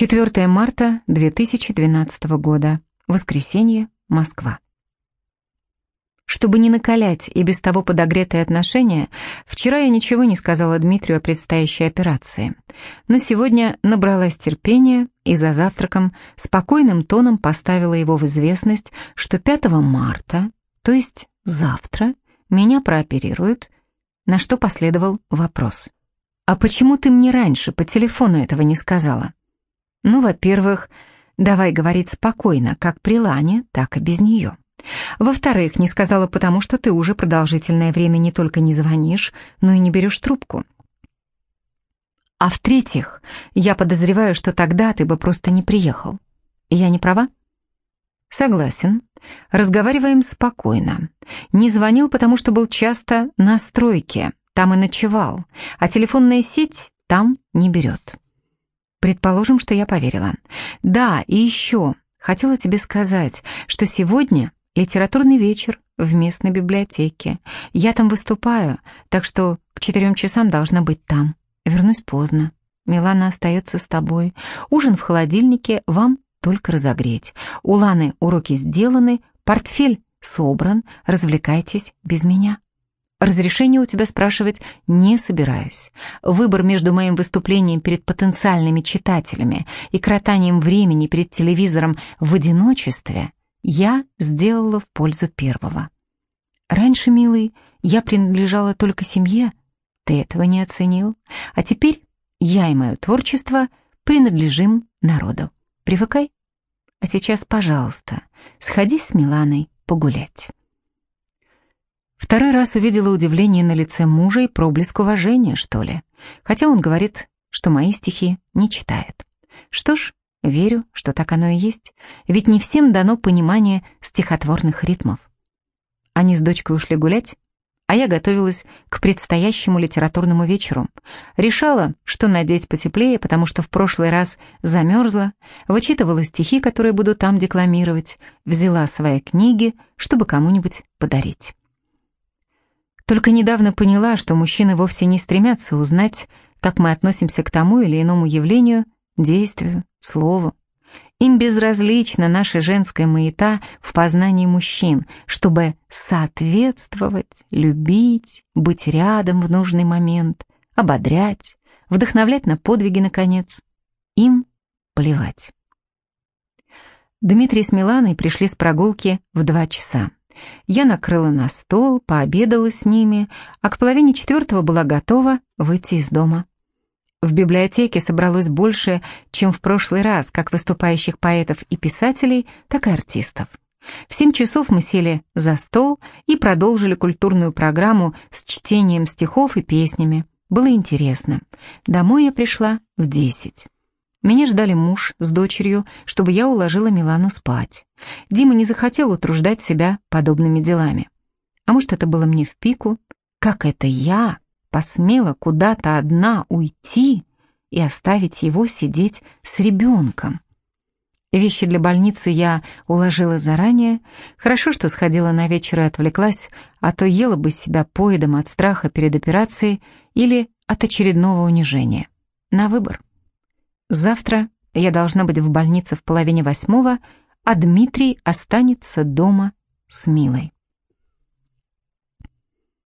4 марта 2012 года. Воскресенье, Москва. Чтобы не накалять и без того подогретые отношения, вчера я ничего не сказала Дмитрию о предстоящей операции. Но сегодня набралась терпения и за завтраком спокойным тоном поставила его в известность, что 5 марта, то есть завтра, меня прооперируют, на что последовал вопрос. «А почему ты мне раньше по телефону этого не сказала?» «Ну, во-первых, давай говорить спокойно, как при Лане, так и без нее». Во-вторых, не сказала потому, что ты уже продолжительное время не только не звонишь, но и не берешь трубку. А в-третьих, я подозреваю, что тогда ты бы просто не приехал. Я не права? Согласен. Разговариваем спокойно. Не звонил, потому что был часто на стройке, там и ночевал, а телефонная сеть там не берет. Предположим, что я поверила. Да, и еще хотела тебе сказать, что сегодня Литературный вечер в местной библиотеке. Я там выступаю, так что к четырем часам должна быть там. Вернусь поздно. Милана остается с тобой. Ужин в холодильнике вам только разогреть. У Ланы уроки сделаны, портфель собран, развлекайтесь без меня. Разрешение у тебя спрашивать не собираюсь. Выбор между моим выступлением перед потенциальными читателями и кротанием времени перед телевизором в одиночестве я сделала в пользу первого. Раньше, милый, я принадлежала только семье, ты этого не оценил, а теперь я и мое творчество принадлежим народу. Привыкай. А сейчас, пожалуйста, сходи с Миланой погулять. Второй раз увидела удивление на лице мужа и проблеск уважения, что ли, хотя он говорит, что мои стихи не читает. Что ж, Верю, что так оно и есть, ведь не всем дано понимание стихотворных ритмов. Они с дочкой ушли гулять, а я готовилась к предстоящему литературному вечеру. Решала, что надеть потеплее, потому что в прошлый раз замерзла, вычитывала стихи, которые буду там декламировать, взяла свои книги, чтобы кому-нибудь подарить. Только недавно поняла, что мужчины вовсе не стремятся узнать, как мы относимся к тому или иному явлению – действию, слову. Им безразлична наша женская маята в познании мужчин, чтобы соответствовать, любить, быть рядом в нужный момент, ободрять, вдохновлять на подвиги, наконец. Им плевать. Дмитрий с Миланой пришли с прогулки в два часа. Я накрыла на стол, пообедала с ними, а к половине четвертого была готова выйти из дома. В библиотеке собралось больше, чем в прошлый раз, как выступающих поэтов и писателей, так и артистов. В семь часов мы сели за стол и продолжили культурную программу с чтением стихов и песнями. Было интересно. Домой я пришла в десять. Меня ждали муж с дочерью, чтобы я уложила Милану спать. Дима не захотел утруждать себя подобными делами. А может, это было мне в пику? Как это я посмела куда-то одна уйти и оставить его сидеть с ребенком. Вещи для больницы я уложила заранее. Хорошо, что сходила на вечер и отвлеклась, а то ела бы себя поедом от страха перед операцией или от очередного унижения. На выбор. Завтра я должна быть в больнице в половине восьмого, а Дмитрий останется дома с Милой.